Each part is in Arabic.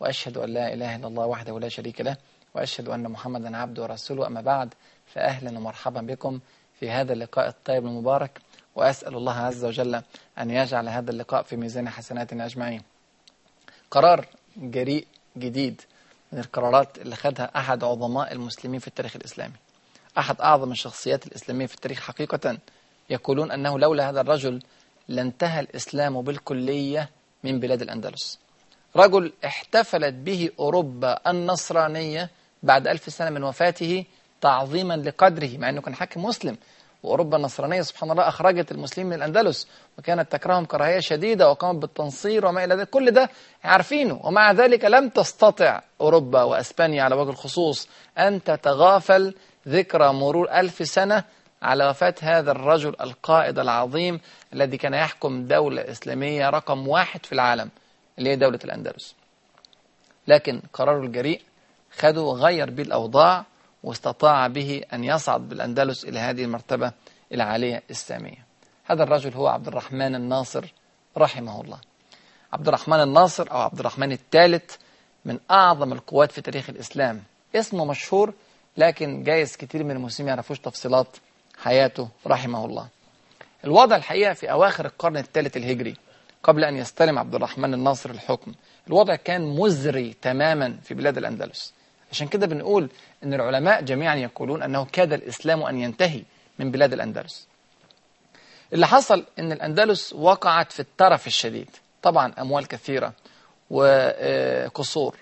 وأشهد أن لا إله إلا الله وحده لا شريك له وأشهد أن محمدا عبده ورسوله. أما بعد فأهلا ومرحبا بكم في هذا اللقاء الطيب المبارك وأسأل الله عز وجل أن يجعل هذا اللقاء في ميزان حسناتنا أجمعين. قرار جريء جديد من القرارات اللي خدها أحد عظماء المسلمين في التاريخ الإسلامي. أحد أعظم الشخصيات الإسلامية في التاريخ حقيقة يقولون أنه لولا هذا الرجل لانتهى الإسلام بالكلية من بلاد الأندلس. رجل احتفلت به أوروبا النصرانية بعد ألف سنة من وفاته تعظيما لقدره مع أنه كان حاكم مسلم وأوروبا النصرانية سبحان الله أخرجت المسلمين من الأندلس وكانت تكرههم كراهية شديدة وقامت بالتنصير وما إلى ذلك. كل ده عارفينه ومع ذلك لم تستطع أوروبا وأسبانيا على وجه الخصوص أن تتغافل ذكرى مرور ألف سنة على وفاة هذا الرجل القائد العظيم الذي كان يحكم دولة إسلامية رقم واحد في العالم. اللي هي دولة الأندلس. لكن قراره الجريء خده وغير به الأوضاع واستطاع به أن يصعد بالأندلس إلى هذه المرتبة العالية السامية. هذا الرجل هو عبد الرحمن الناصر رحمه الله. عبد الرحمن الناصر أو عبد الرحمن الثالث من أعظم القوات في تاريخ الإسلام. اسمه مشهور لكن جايز كتير من المسلمين يعرفوش تفصيلات حياته رحمه الله. الوضع الحقيقة في أواخر القرن الثالث الهجري قبل أن يستلم عبد الرحمن الناصر الحكم. الوضع كان مزري تماما في بلاد الأندلس. عشان كده بنقول أن العلماء جميعا يقولون أنه كاد الإسلام أن ينتهي من بلاد الأندلس. اللي حصل أن الأندلس وقعت في الترف الشديد. طبعا أموال كثيرة وقصور.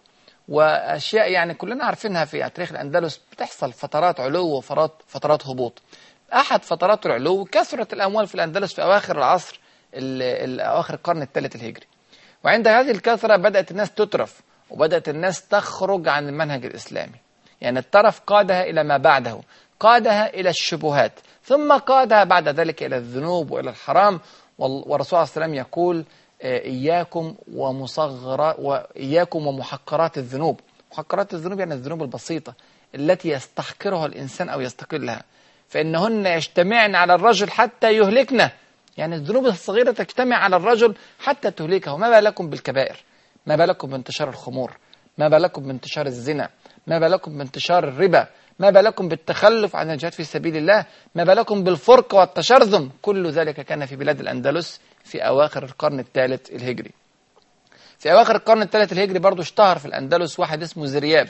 وأشياء يعني كلنا عارفينها في تاريخ الأندلس بتحصل فترات علو وفترات فترات هبوط. أحد فترات العلو كثرة الأموال في الأندلس في أواخر العصر. أواخر القرن الثالث الهجري. وعند هذه الكثرة بدأت الناس تترف وبدأت الناس تخرج عن المنهج الإسلامي. يعني الترف قادها إلى ما بعده قادها إلى الشبهات ثم قادها بعد ذلك إلى الذنوب وإلى الحرام. والرسول صلى الله عليه وسلم يقول إياكم ومصغرات وإياكم ومحقرات الذنوب. محقرات الذنوب يعني الذنوب البسيطة التي يستحقرها الإنسان أو يستقلها. فإنهن يجتمعن على الرجل حتى يهلكنا يعني الذنوب الصغيرة تجتمع على الرجل حتى تهلكه. ما بالكم بالكبائر؟ ما بالكم بانتشار الخمور؟ ما بالكم بانتشار الزنا؟ ما بالكم بانتشار الربا؟ ما بالكم بالتخلف عن الجهاد في سبيل الله؟ ما بالكم بالفرق والتشرذم؟ كل ذلك كان في بلاد الأندلس في أواخر القرن الثالث الهجري. في أواخر القرن الثالث الهجري برضو اشتهر في الأندلس واحد اسمه زرياب.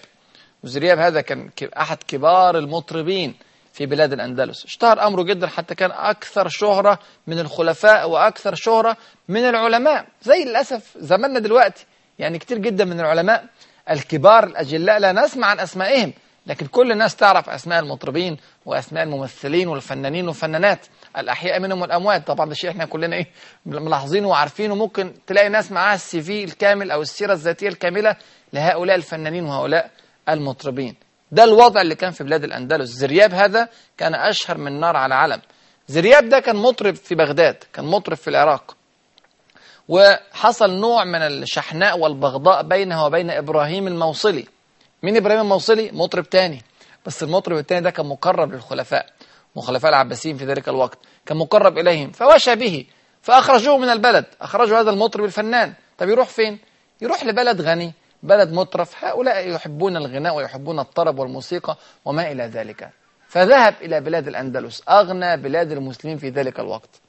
وزرياب هذا كان أحد كبار المطربين. في بلاد الأندلس. اشتهر أمره جدا حتى كان أكثر شهرة من الخلفاء وأكثر شهرة من العلماء. زي للأسف زماننا دلوقتي يعني كتير جدا من العلماء الكبار الأجلاء لا نسمع عن أسمائهم لكن كل الناس تعرف أسماء المطربين وأسماء الممثلين والفنانين والفنانات الأحياء منهم والأموات. طبعا ده شيء إحنا كلنا إيه ملاحظينه وعارفينه. ممكن تلاقي ناس معاها السي في الكامل أو السيرة الذاتية الكاملة لهؤلاء الفنانين وهؤلاء المطربين. ده الوضع اللي كان في بلاد الأندلس. زرياب هذا كان أشهر من نار على علم زرياب ده كان مطرب في بغداد كان مطرب في العراق. وحصل نوع من الشحناء والبغضاء بينه وبين إبراهيم الموصلي. مين إبراهيم الموصلي؟ مطرب تاني. بس المطرب التاني ده كان مقرب للخلفاء وخلفاء العباسيين في ذلك الوقت. كان مقرب إليهم فوشى به فأخرجوه من البلد. أخرجوا هذا المطرب الفنان. طب يروح فين؟ يروح لبلد غني. بلد مترف هؤلاء يحبون الغناء ويحبون الطرب والموسيقى وما إلى ذلك. فذهب إلى بلاد الأندلس أغنى بلاد المسلمين في ذلك الوقت.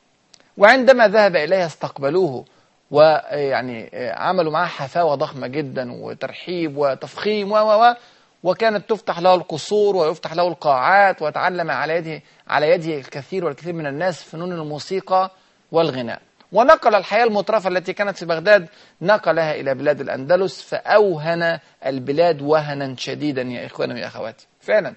وعندما ذهب إليها استقبلوه ويعني عملوا معاه حفاوة ضخمة جدا وترحيب وتفخيم و و وكانت تفتح له القصور ويفتح له القاعات وتعلم على يده على يده الكثير والكثير من الناس فنون الموسيقى والغناء. ونقل الحياة المترفة التي كانت في بغداد نقلها إلى بلاد الأندلس فأوهن البلاد وهنا شديدا يا إخواني ويا أخواتي. فعلا.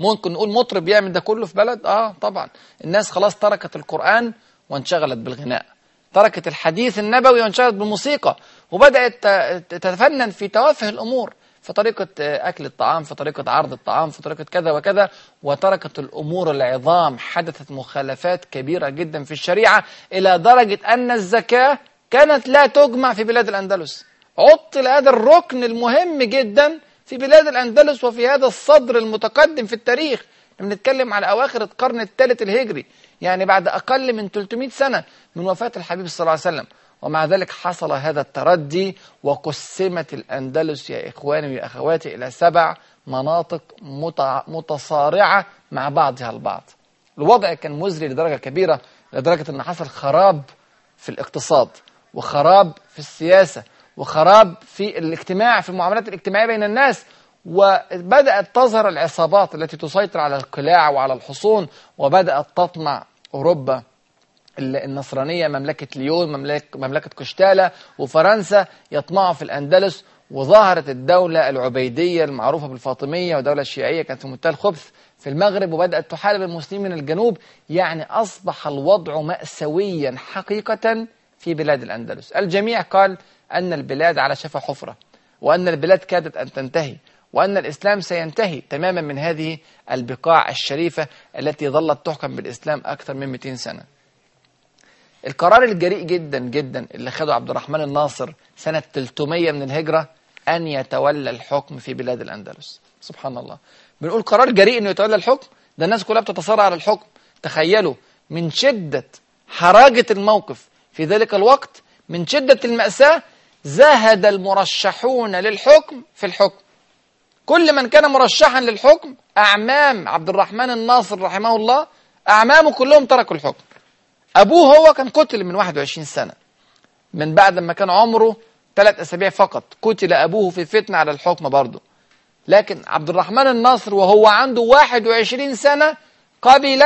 ممكن نقول مطرب يعمل ده كله في بلد؟ آه طبعا. الناس خلاص تركت القرآن وانشغلت بالغناء. تركت الحديث النبوي وانشغلت بالموسيقى. وبدأت تتفنن في توافه الأمور. في طريقة أكل الطعام في طريقة عرض الطعام في طريقة كذا وكذا وتركت الأمور العظام حدثت مخالفات كبيرة جدا في الشريعة إلى درجة أن الزكاة كانت لا تجمع في بلاد الأندلس. عطل هذا الركن المهم جدا في بلاد الأندلس وفي هذا الصدر المتقدم في التاريخ. بنتكلم على أواخر القرن الثالث الهجري يعني بعد أقل من 300 سنة من وفاة الحبيب صلى الله عليه وسلم. ومع ذلك حصل هذا التردي وقسمت الأندلس يا إخواني وأخواتي إلى سبع مناطق متصارعة مع بعضها البعض. الوضع كان مزري لدرجة كبيرة لدرجة أن حصل خراب في الاقتصاد وخراب في السياسة وخراب في الاجتماع في المعاملات الاجتماعية بين الناس. وبدأت تظهر العصابات التي تسيطر على القلاع وعلى الحصون وبدأت تطمع أوروبا النصرانية مملكة ليون مملكة, كشتالة وفرنسا يطمعوا في الأندلس وظهرت الدولة العبيدية المعروفة بالفاطمية ودولة الشيعية كانت في منتهى الخبث في المغرب وبدأت تحارب المسلمين من الجنوب. يعني أصبح الوضع مأساويا حقيقة في بلاد الأندلس. الجميع قال أن البلاد على شفا حفرة وأن البلاد كادت أن تنتهي وأن الإسلام سينتهي تماما من هذه البقاع الشريفة التي ظلت تحكم بالإسلام أكثر من 200 سنة. القرار الجريء جدا جدا اللي خده عبد الرحمن الناصر سنة 300 من الهجرة أن يتولى الحكم في بلاد الأندلس. سبحان الله. بنقول قرار جريء أنه يتولى الحكم؟ ده الناس كلها بتتصارع على الحكم. تخيلوا من شدة حراجة الموقف في ذلك الوقت من شدة المأساة زهد المرشحون للحكم في الحكم. كل من كان مرشحا للحكم أعمام عبد الرحمن الناصر رحمه الله أعمامه كلهم تركوا الحكم. أبوه هو كان قتل من 21 سنة. من بعد ما كان عمره ثلاث أسابيع فقط قتل أبوه في فتنة على الحكم برضه. لكن عبد الرحمن الناصر وهو عنده 21 سنة قبل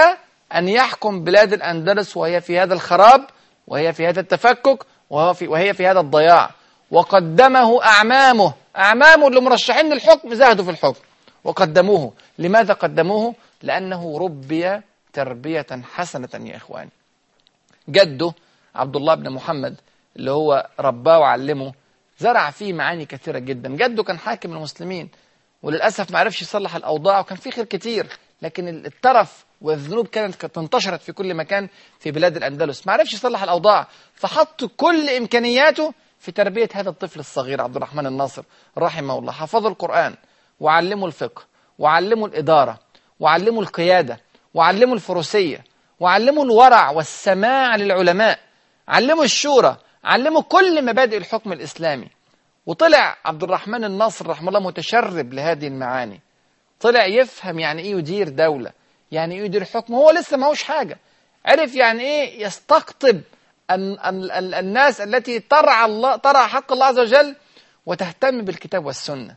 أن يحكم بلاد الأندلس وهي في هذا الخراب وهي في هذا التفكك وهي في, وهي في هذا الضياع. وقدمه أعمامه. أعمامه اللي مرشحين للحكم زهدوا في الحكم. وقدموه. لماذا قدموه؟ لأنه ربي تربية حسنة يا إخواني. جده عبد الله بن محمد اللي هو رباه وعلمه زرع فيه معاني كثيرة جدا. جده كان حاكم المسلمين وللأسف ما عرفش يصلح الأوضاع وكان في خير كتير لكن الترف والذنوب كانت انتشرت في كل مكان في بلاد الأندلس. ما عرفش يصلح الأوضاع فحط كل إمكانياته في تربية هذا الطفل الصغير عبد الرحمن الناصر رحمه الله. حفظ القرآن وعلمه الفقه وعلمه الإدارة وعلمه القيادة وعلمه الفروسية وعلمه الورع والسماع للعلماء علمه الشورى علمه كل مبادئ الحكم الإسلامي. وطلع عبد الرحمن الناصر رحمه الله متشرب لهذه المعاني. طلع يفهم يعني إيه يدير دولة يعني إيه يدير حكم هو لسه ما هوش حاجة. عرف يعني إيه يستقطب أن أن الناس التي ترعى الله ترعى حق الله عز وجل وتهتم بالكتاب والسنة.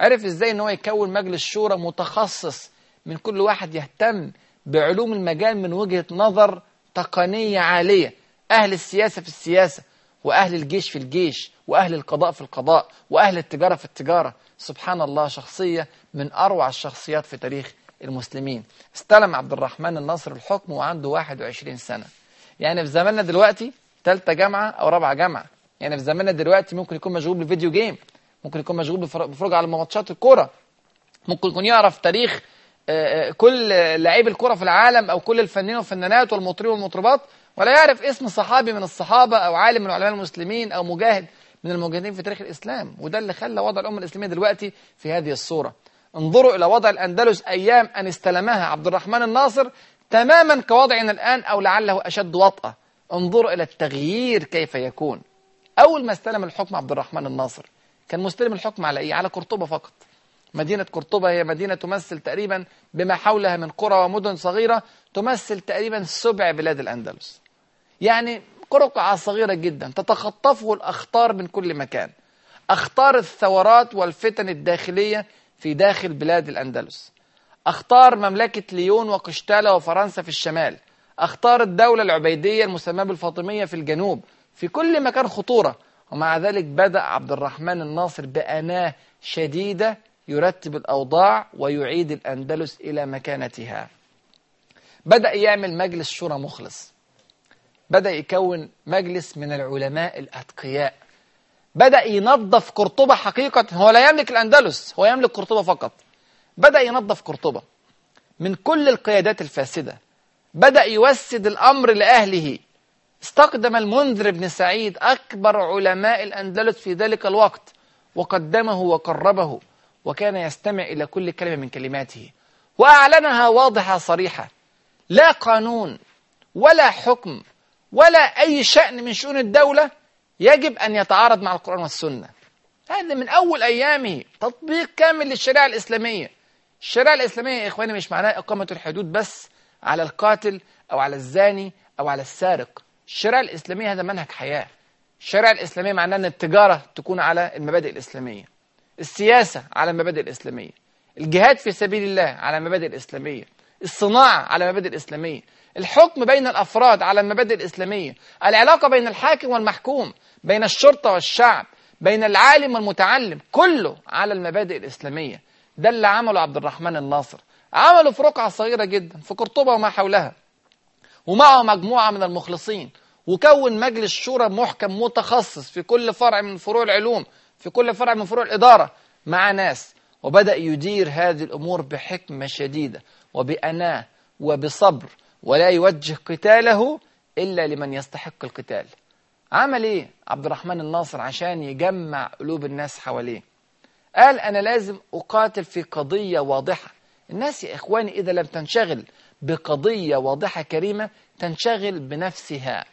عرف إزاي إن هو يكون مجلس شورى متخصص من كل واحد يهتم بعلوم المجال من وجهة نظر تقنية عالية. أهل السياسة في السياسة وأهل الجيش في الجيش وأهل القضاء في القضاء وأهل التجارة في التجارة. سبحان الله شخصية من أروع الشخصيات في تاريخ المسلمين. استلم عبد الرحمن الناصر الحكم وعنده 21 سنة. يعني في زماننا دلوقتي ثالثة جامعة أو رابعة جامعة. يعني في زماننا دلوقتي ممكن يكون مشغول بالفيديو جيم ممكن يكون مشغول بفرجة على ماتشات الكورة. ممكن يكون يعرف تاريخ كل لاعبي الكرة في العالم أو كل الفنانين والفنانات والمطربين والمطربات ولا يعرف اسم صحابي من الصحابة أو عالم من علماء المسلمين أو مجاهد من المجاهدين في تاريخ الإسلام. وده اللي خلى وضع الأمة الإسلامية دلوقتي في هذه الصورة. انظروا إلى وضع الأندلس أيام أن استلمها عبد الرحمن الناصر تماما كوضعنا الآن أو لعله أشد وطأة. انظروا إلى التغيير كيف يكون. أول ما استلم الحكم عبد الرحمن الناصر كان مستلم الحكم على إيه؟ على قرطبة فقط. مدينة قرطبة هي مدينة تمثل تقريبا بما حولها من قرى ومدن صغيرة تمثل تقريبا سبع بلاد الأندلس. يعني قرقعة صغيرة جدا تتخطفه الأخطار من كل مكان. أخطار الثورات والفتن الداخلية في داخل بلاد الأندلس. أخطار مملكة ليون وقشتالة وفرنسا في الشمال. أخطار الدولة العبيدية المسماة بالفاطمية في الجنوب. في كل مكان خطورة. ومع ذلك بدأ عبد الرحمن الناصر بأناة شديدة يرتب الأوضاع ويعيد الأندلس إلى مكانتها. بدأ يعمل مجلس شورى مخلص. بدأ يكون مجلس من العلماء الأتقياء. بدأ ينظف قرطبة حقيقة. هو لا يملك الأندلس هو يملك قرطبة فقط. بدأ ينظف قرطبة من كل القيادات الفاسدة. بدأ يوسد الأمر لأهله. استقدم المنذر بن سعيد أكبر علماء الأندلس في ذلك الوقت. وقدمه وقربه. وكان يستمع إلى كل كلمة من كلماته. وأعلنها واضحة صريحة. لا قانون ولا حكم ولا أي شأن من شؤون الدولة يجب أن يتعارض مع القرآن والسنة. هذا من أول أيامه. تطبيق كامل للشريعة الإسلامية. الشريعة الإسلامية يا إخواني مش معناها إقامة الحدود بس على القاتل أو على الزاني أو على السارق. الشريعة الإسلامية هذا منهج حياة. الشريعة الإسلامية معناها أن التجارة تكون على المبادئ الإسلامية. السياسة على المبادئ الإسلامية. الجهاد في سبيل الله على المبادئ الإسلامية. الصناعة على المبادئ الإسلامية. الحكم بين الأفراد على المبادئ الإسلامية. العلاقة بين الحاكم والمحكوم. بين الشرطة والشعب. بين العالم والمتعلم. كله على المبادئ الإسلامية. ده اللي عمله عبد الرحمن الناصر. عمله في رقعة صغيرة جدا في قرطبة وما حولها. ومعه مجموعة من المخلصين. وكون مجلس شورى محكم متخصص في كل فرع من فروع العلوم. في كل فرع من فروع الإدارة مع ناس. وبدأ يدير هذه الأمور بحكمة شديدة وبأناة وبصبر ولا يوجه قتاله إلا لمن يستحق القتال. عمل إيه؟ عبد الرحمن الناصر عشان يجمع قلوب الناس حواليه. قال أنا لازم أقاتل في قضية واضحة. الناس يا إخواني إذا لم تنشغل بقضية واضحة كريمة تنشغل بنفسها.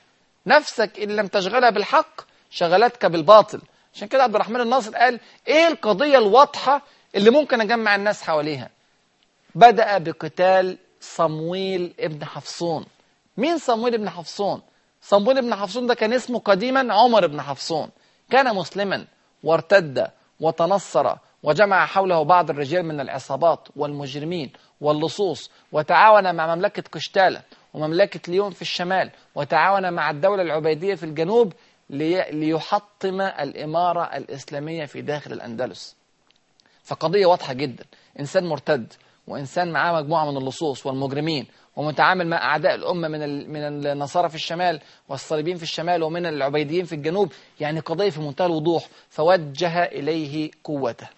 نفسك إن لم تشغلها بالحق شغلتك بالباطل. عشان كده عبد الرحمن الناصر قال إيه القضية الواضحة اللي ممكن أجمع الناس حواليها؟ بدأ بقتال صمويل ابن حفصون. مين صمويل ابن حفصون؟ صمويل ابن حفصون ده كان اسمه قديما عمر بن حفصون. كان مسلما وارتد وتنصر وجمع حوله بعض الرجال من العصابات والمجرمين واللصوص وتعاون مع مملكة قشتالة ومملكة ليون في الشمال وتعاون مع الدولة العبيدية في الجنوب ليحطم الإمارة الإسلامية في داخل الأندلس. فقضية واضحة جدا. إنسان مرتد وإنسان معاه مجموعة من اللصوص والمجرمين ومتعامل مع أعداء الأمة من من النصارى في الشمال والصليبيين في الشمال ومن العبيديين في الجنوب. يعني قضية في منتهى الوضوح. فوجه إليه قوته.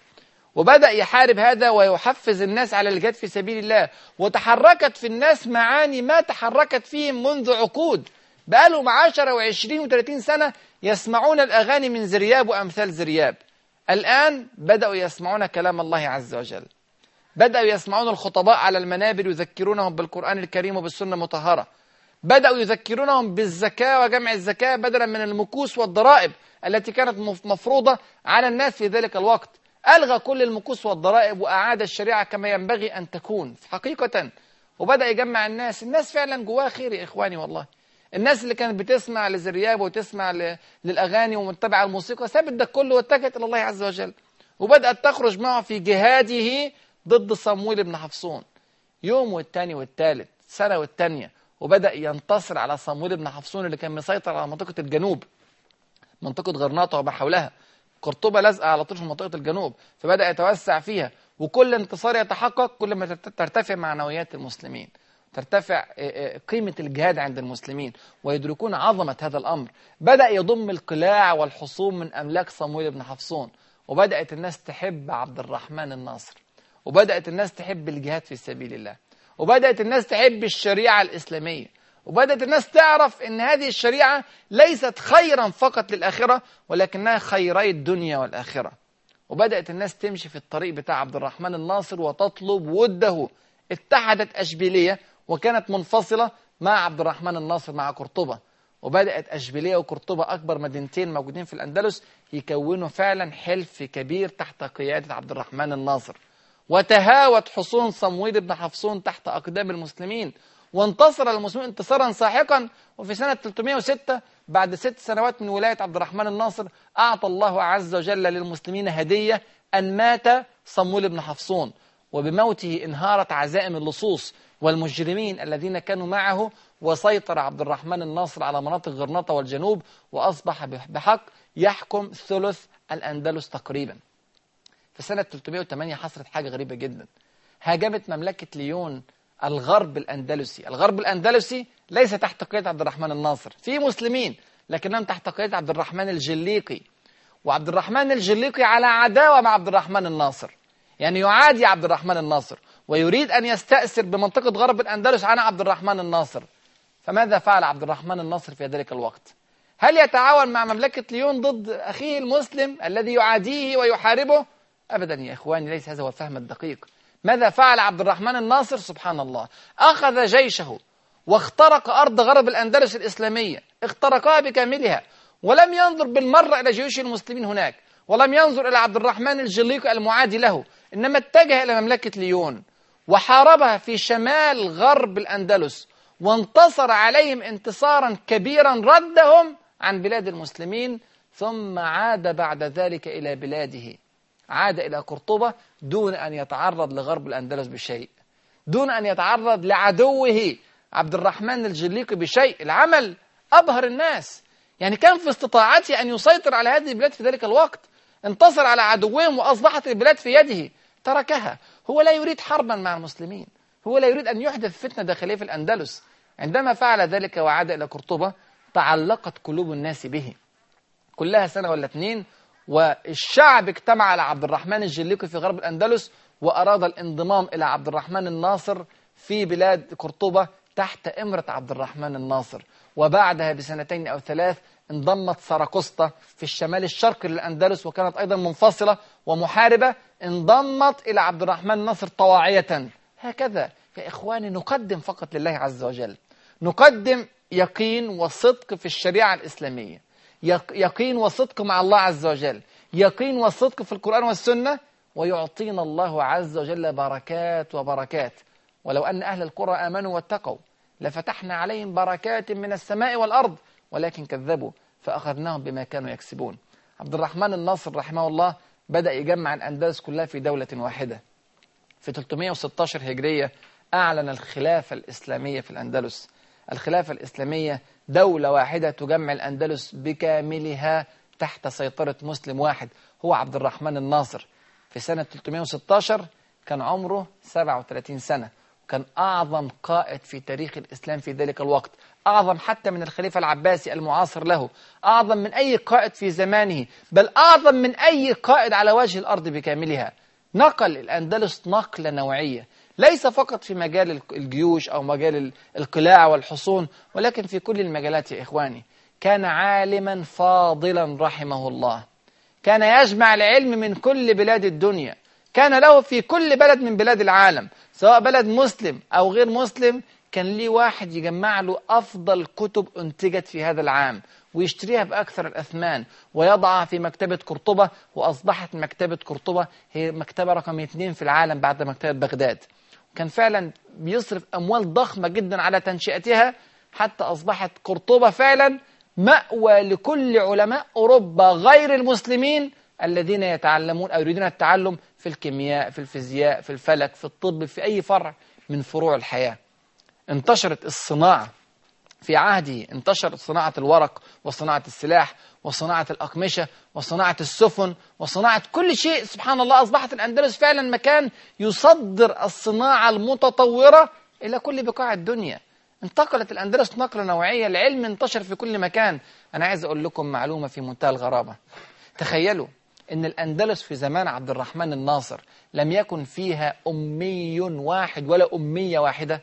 وبدأ يحارب هذا ويحفز الناس على الجهاد في سبيل الله. وتحركت في الناس معاني ما تحركت فيهم منذ عقود. بقالهم عشرة وعشرين وثلاثين سنة يسمعون الأغاني من زرياب وأمثال زرياب. الآن بدأوا يسمعون كلام الله عز وجل. بدأوا يسمعون الخطباء على المنابر يذكرونهم بالقرآن الكريم وبالسنة المطهرة. بدأوا يذكرونهم بالزكاة وجمع الزكاة بدلا من المكوس والضرائب التي كانت مف- مفروضة على الناس في ذلك الوقت. ألغى كل المكوس والضرائب وأعاد الشريعة كما ينبغي أن تكون. حقيقة. وبدأ يجمع الناس. الناس فعلا جواها خير يا إخواني والله. الناس اللي كانت بتسمع لزرياب وتسمع للأغاني ومتبعة الموسيقى سابت ده كله واتجهت إلى الله عز وجل. وبدأت تخرج معه في جهاده ضد صمويل بن حفصون. يوم والتاني والتالت سنة والتانية وبدأ ينتصر على صمويل بن حفصون اللي كان مسيطر على منطقة الجنوب منطقة غرناطة وما حولها. قرطبة لازقة على طول في منطقة الجنوب فبدأ يتوسع فيها وكل انتصار يتحقق كل ما ترت- ترتفع معنويات المسلمين. ترتفع آه، آه، قيمة الجهاد عند المسلمين ويدركون عظمة هذا الأمر. بدأ يضم القلاع والحصون من أملاك صمويل بن حفصون وبدأت الناس تحب عبد الرحمن الناصر وبدأت الناس تحب الجهاد في سبيل الله وبدأت الناس تحب الشريعة الإسلامية وبدأت الناس تعرف أن هذه الشريعة ليست خيرا فقط للآخرة ولكنها خيري الدنيا والآخرة. وبدأت الناس تمشي في الطريق بتاع عبد الرحمن الناصر وتطلب وده اتحدت أشبيلية وكانت منفصلة مع عبد الرحمن الناصر مع قرطبة وبدأت أشبيلية وقرطبة أكبر مدينتين موجودين في الأندلس يكونوا فعلا حلف كبير تحت قيادة عبد الرحمن الناصر. وتهاوت حصون صمويل بن حفصون تحت أقدام المسلمين وانتصر المسلمون انتصارا ساحقا وفي سنة 306 بعد ست سنوات من ولاية عبد الرحمن الناصر أعطى الله عز وجل للمسلمين هدية أن مات صمويل بن حفصون وبموته انهارت عزائم اللصوص والمجرمين الذين كانوا معه وسيطر عبد الرحمن الناصر على مناطق غرناطة والجنوب وأصبح بحق يحكم ثلث الأندلس تقريبا. في سنة 308 حصلت حاجة غريبة جدا. هاجمت مملكة ليون الغرب الأندلسي. الغرب الأندلسي ليس تحت قيادة عبد الرحمن الناصر. في مسلمين لكنهم تحت قيادة عبد الرحمن الجليقي. وعبد الرحمن الجليقي على عداوة مع عبد الرحمن الناصر. يعني يعادي عبد الرحمن الناصر. ويريد أن يستأسر بمنطقة غرب الأندلس عن عبد الرحمن الناصر. فماذا فعل عبد الرحمن الناصر في ذلك الوقت؟ هل يتعاون مع مملكة ليون ضد أخيه المسلم الذي يعاديه ويحاربه؟ أبدا يا إخواني ليس هذا هو الفهم الدقيق. ماذا فعل عبد الرحمن الناصر؟ سبحان الله. أخذ جيشه واخترق أرض غرب الأندلس الإسلامية اخترقها بكاملها ولم ينظر بالمرة إلى جيوش المسلمين هناك ولم ينظر إلى عبد الرحمن الجليق المعادي له إنما اتجه إلى مملكة ليون. وحاربها في شمال غرب الأندلس وانتصر عليهم انتصارا كبيرا ردهم عن بلاد المسلمين ثم عاد بعد ذلك إلى بلاده. عاد إلى قرطبة دون أن يتعرض لغرب الأندلس بشيء دون أن يتعرض لعدوه عبد الرحمن الجليقي بشيء. العمل أبهر الناس. يعني كان في استطاعته أن يسيطر على هذه البلاد في ذلك الوقت انتصر على عدوهم وأصبحت البلاد في يده تركها. هو لا يريد حربا مع المسلمين. هو لا يريد أن يحدث فتنة داخلية في الأندلس. عندما فعل ذلك وعاد إلى قرطبة تعلقت قلوب الناس به. كلها سنة ولا اثنين والشعب اجتمع على عبد الرحمن الجليقي في غرب الأندلس وأراد الانضمام إلى عبد الرحمن الناصر في بلاد قرطبة تحت إمرة عبد الرحمن الناصر. وبعدها بسنتين أو ثلاث انضمت سراقسطة في الشمال الشرقي للأندلس وكانت أيضا منفصلة ومحاربة انضمت إلى عبد الرحمن الناصر طواعية. هكذا يا إخواني نقدم فقط لله عز وجل. نقدم يقين وصدق في الشريعة الإسلامية. يقين وصدق مع الله عز وجل. يقين وصدق في القرآن والسنة ويعطينا الله عز وجل بركات وبركات. ولو أن أهل القرى آمنوا واتقوا لفتحنا عليهم بركات من السماء والأرض. ولكن كذبوا فأخذناهم بما كانوا يكسبون. عبد الرحمن الناصر رحمه الله بدأ يجمع الأندلس كلها في دولة واحدة. في 316 هجرية أعلن الخلافة الإسلامية في الأندلس. الخلافة الإسلامية دولة واحدة تجمع الأندلس بكاملها تحت سيطرة مسلم واحد هو عبد الرحمن الناصر. في سنة 316 كان عمره 37 سنة. كان أعظم قائد في تاريخ الإسلام في ذلك الوقت. أعظم حتى من الخليفة العباسي المعاصر له. أعظم من أي قائد في زمانه. بل أعظم من أي قائد على وجه الأرض بكاملها. نقل الأندلس نقلة نوعية. ليس فقط في مجال الجيوش أو مجال القلاع والحصون ولكن في كل المجالات يا إخواني. كان عالما فاضلا رحمه الله. كان يجمع العلم من كل بلاد الدنيا. كان له في كل بلد من بلاد العالم سواء بلد مسلم أو غير مسلم كان ليه واحد يجمع له أفضل كتب أنتجت في هذا العام ويشتريها بأكثر الأثمان ويضعها في مكتبة قرطبة وأصبحت مكتبة قرطبة هي مكتبة رقم اثنين في العالم بعد مكتبة بغداد. كان فعلا بيصرف أموال ضخمة جدا على تنشئتها حتى أصبحت قرطبة فعلا مأوى لكل علماء أوروبا غير المسلمين الذين يتعلمون أو يريدون التعلم في الكيمياء في الفيزياء في الفلك في الطب في أي فرع من فروع الحياة. انتشرت الصناعة في عهده انتشرت صناعة الورق وصناعة السلاح وصناعة الأقمشة وصناعة السفن وصناعة كل شيء سبحان الله أصبحت الأندلس فعلا مكان يصدر الصناعة المتطورة إلى كل بقاع الدنيا. انتقلت الأندلس نقلة نوعية العلم انتشر في كل مكان. أنا عايز أقول لكم معلومة في منتهى الغرابة. تخيلوا أن الأندلس في زمان عبد الرحمن الناصر لم يكن فيها أمي واحد ولا أمية واحدة.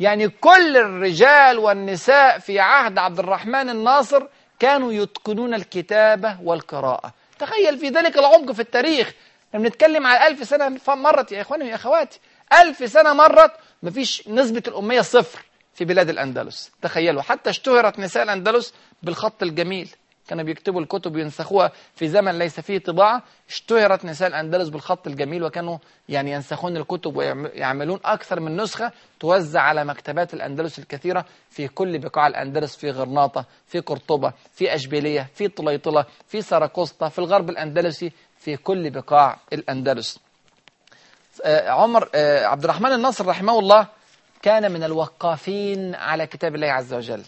يعني كل الرجال والنساء في عهد عبد الرحمن الناصر كانوا يتقنون الكتابة والقراءة. تخيل في ذلك العمق في التاريخ. لما نتكلم على ألف سنة مرت يا إخواني يا أخواتي. ألف سنة مرت مفيش نسبة الأمية صفر في بلاد الأندلس. تخيلوا حتى اشتهرت نساء الأندلس بالخط الجميل. كانوا بيكتبوا الكتب وينسخوها في زمن ليس فيه طباعة. اشتهرت نساء الأندلس بالخط الجميل وكانوا يعني ينسخون الكتب ويعملون أكثر من نسخة توزع على مكتبات الأندلس الكثيرة في كل بقاع الأندلس في غرناطة في قرطبة في أشبيلية في طليطلة في سراقسطة في الغرب الأندلسي في كل بقاع الأندلس. عمر عبد الرحمن الناصر رحمه الله كان من الوقافين على كتاب الله عز وجل.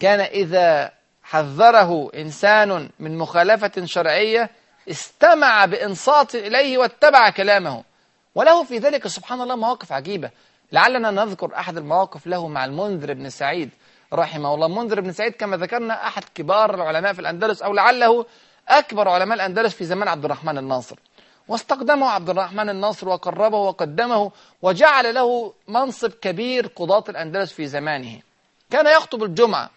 كان إذا حذره إنسان من مخالفة شرعية استمع بإنصات إليه واتبع كلامه. وله في ذلك سبحان الله مواقف عجيبة. لعلنا نذكر أحد المواقف له مع المنذر بن سعيد رحمه الله. المنذر بن سعيد كما ذكرنا أحد كبار العلماء في الأندلس أو لعله أكبر علماء الأندلس في زمان عبد الرحمن الناصر. واستقدمه عبد الرحمن الناصر وقربه وقدمه وجعل له منصب كبير قضاة الأندلس في زمانه. كان يخطب الجمعة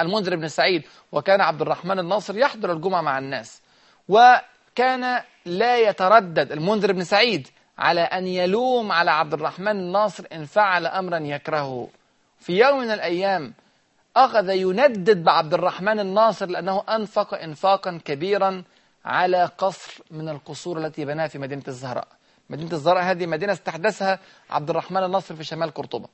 المنذر بن سعيد وكان عبد الرحمن الناصر يحضر الجمعة مع الناس. وكان لا يتردد المنذر بن سعيد على أن يلوم على عبد الرحمن الناصر إن فعل أمرا يكرهه. في يوم من الأيام أخذ يندد بعبد الرحمن الناصر لأنه أنفق إنفاقا كبيرا على قصر من القصور التي بناها في مدينة الزهراء. مدينة الزهراء هذه مدينة استحدثها عبد الرحمن الناصر في شمال قرطبة.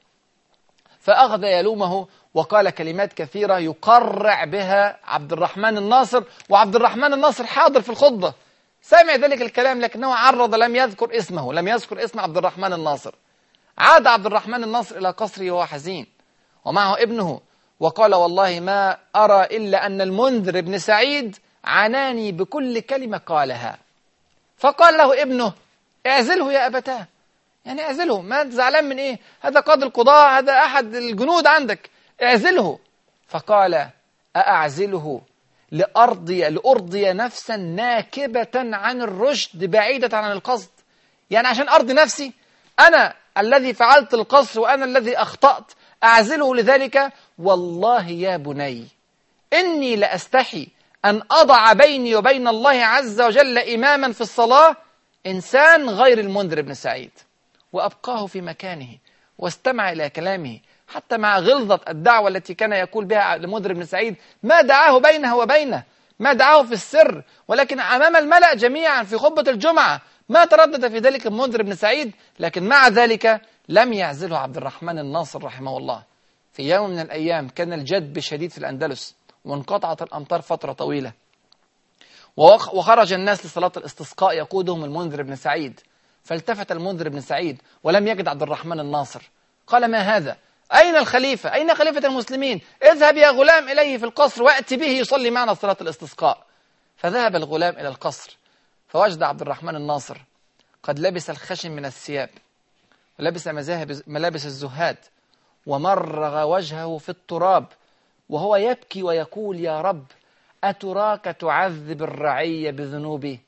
فأخذ يلومه وقال كلمات كثيرة يقرع بها عبد الرحمن الناصر وعبد الرحمن الناصر حاضر في الخطبة. سمع ذلك الكلام لكنه عرض لم يذكر اسمه لم يذكر اسم عبد الرحمن الناصر. عاد عبد الرحمن الناصر إلى قصره وهو حزين ومعه ابنه وقال والله ما أرى إلا أن المنذر بن سعيد عناني بكل كلمة قالها. فقال له ابنه اعزله يا أبتاه. يعني اعزله. ما أنت زعلان من إيه؟ هذا قاضي القضاء هذا أحد الجنود عندك. اعزله. فقال أأعزله لأرضي لأرضي نفسا ناكبة عن الرشد بعيدة عن القصد. يعني عشان أرضي نفسي أنا الذي فعلت القصر وأنا الذي أخطأت أعزله لذلك؟ والله يا بني إني لأستحي أن أضع بيني وبين الله عز وجل إماما في الصلاة إنسان غير المنذر بن سعيد. وأبقاه في مكانه واستمع إلى كلامه حتى مع غلظة الدعوة التي كان يقول بها لمنذر بن سعيد ما دعاه بينه وبينه ما دعاه في السر ولكن أمام الملأ جميعا في خطبة الجمعة ما تردد في ذلك المنذر بن سعيد لكن مع ذلك لم يعزله عبد الرحمن الناصر رحمه الله. في يوم من الأيام كان الجد شديد في الأندلس وانقطعت الأمطار فترة طويلة وخرج الناس لصلاة الاستسقاء يقودهم المنذر بن سعيد. فالتفت المنذر بن سعيد ولم يجد عبد الرحمن الناصر. قال ما هذا؟ أين الخليفة؟ أين خليفة المسلمين؟ اذهب يا غلام إليه في القصر وأتي به يصلي معنا صلاة الاستسقاء. فذهب الغلام إلى القصر فوجد عبد الرحمن الناصر قد لبس الخشن من الثياب ولبس ملابس الزهاد ومرغ وجهه في التراب وهو يبكي ويقول يا رب أتراك تعذب الرعية بذنوبي؟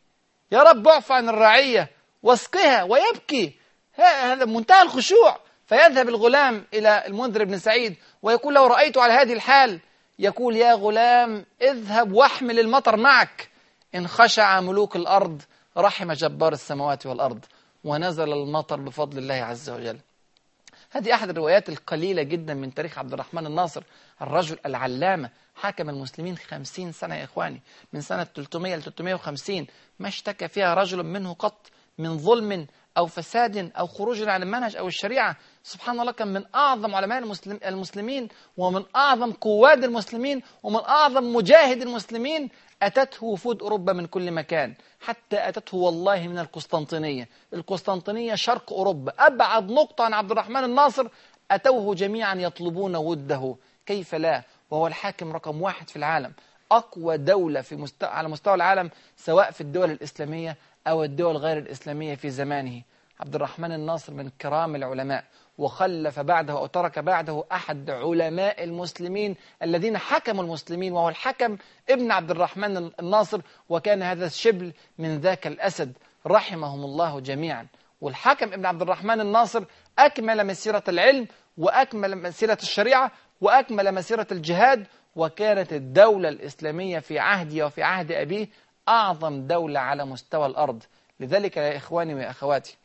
يا رب اعف عن الرعية واسقها ويبكي. هذا منتهى الخشوع. فيذهب الغلام إلى المنذر بن سعيد ويقول له رأيت على هذه الحال. يقول يا غلام اذهب واحمل المطر معك. إن خشع ملوك الأرض رحم جبار السماوات والأرض ونزل المطر بفضل الله عز وجل. هذه أحد الروايات القليلة جدا من تاريخ عبد الرحمن الناصر الرجل العلامة حكم المسلمين خمسين سنة يا إخواني من سنة 300 ل 350 ما اشتكى فيها رجل منه قط. من ظلم أو فساد أو خروج عن المنهج أو الشريعة. سبحان الله كان من أعظم علماء المسلم المسلمين ومن أعظم قواد المسلمين ومن أعظم مجاهد المسلمين. أتته وفود أوروبا من كل مكان. حتى أتته والله من القسطنطينية. القسطنطينية شرق أوروبا. أبعد نقطة عن عبد الرحمن الناصر. أتوه جميعا يطلبون وده. كيف لا؟ وهو الحاكم رقم واحد في العالم. أقوى دولة في مستوى على مستوى العالم سواء في الدول الإسلامية أو الدول غير الإسلامية في زمانه. عبد الرحمن الناصر من كرام العلماء. وخلف بعده أو ترك بعده أحد علماء المسلمين الذين حكموا المسلمين وهو الحكم ابن عبد الرحمن الناصر. وكان هذا الشبل من ذاك الأسد. رحمهم الله جميعا. والحكم ابن عبد الرحمن الناصر أكمل مسيرة العلم وأكمل مسيرة الشريعة وأكمل مسيرة الجهاد. وكانت الدولة الإسلامية في عهده وفي عهد أبيه أعظم دولة على مستوى الأرض. لذلك يا إخواني وأخواتي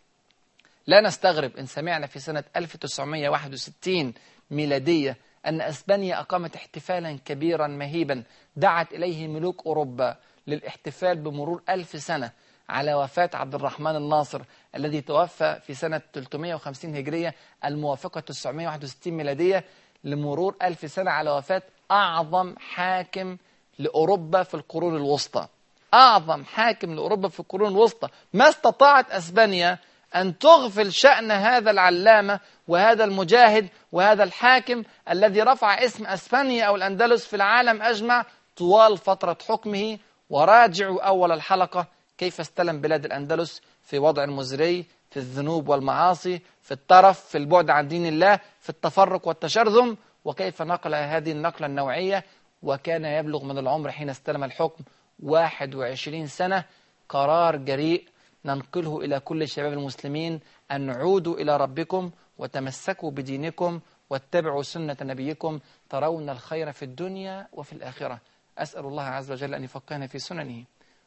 لا نستغرب إن سمعنا في سنة 1961 ميلادية أن أسبانيا أقامت احتفالا كبيرا مهيبا دعت إليه ملوك أوروبا للاحتفال بمرور ألف سنة على وفاة عبد الرحمن الناصر الذي توفى في سنة 350 هجرية الموافقة 961 ميلادية لمرور ألف سنة على وفاة أعظم حاكم لأوروبا في القرون الوسطى. أعظم حاكم لأوروبا في القرون الوسطى. ما استطاعت أسبانيا أن تغفل شأن هذا العلامة وهذا المجاهد وهذا الحاكم الذي رفع اسم أسبانيا أو الأندلس في العالم أجمع طوال فترة حكمه. وراجعوا أول الحلقة كيف استلم بلاد الأندلس في وضع مزري في الذنوب والمعاصي في الطرف في البعد عن دين الله في التفرق والتشرذم وكيف نقل هذه النقلة النوعية وكان يبلغ من العمر حين استلم الحكم 21 سنة قرار جريء. ننقله إلى كل شباب المسلمين أن عودوا إلى ربكم وتمسكوا بدينكم واتبعوا سنة نبيكم ترون الخير في الدنيا وفي الآخرة. أسأل الله عز وجل أن يفقهنا في سننه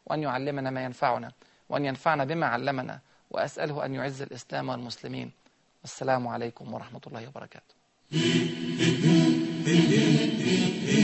وأن يعلمنا ما ينفعنا وأن ينفعنا بما علمنا وأسأله أن يعز الإسلام والمسلمين. والسلام عليكم ورحمة الله وبركاته.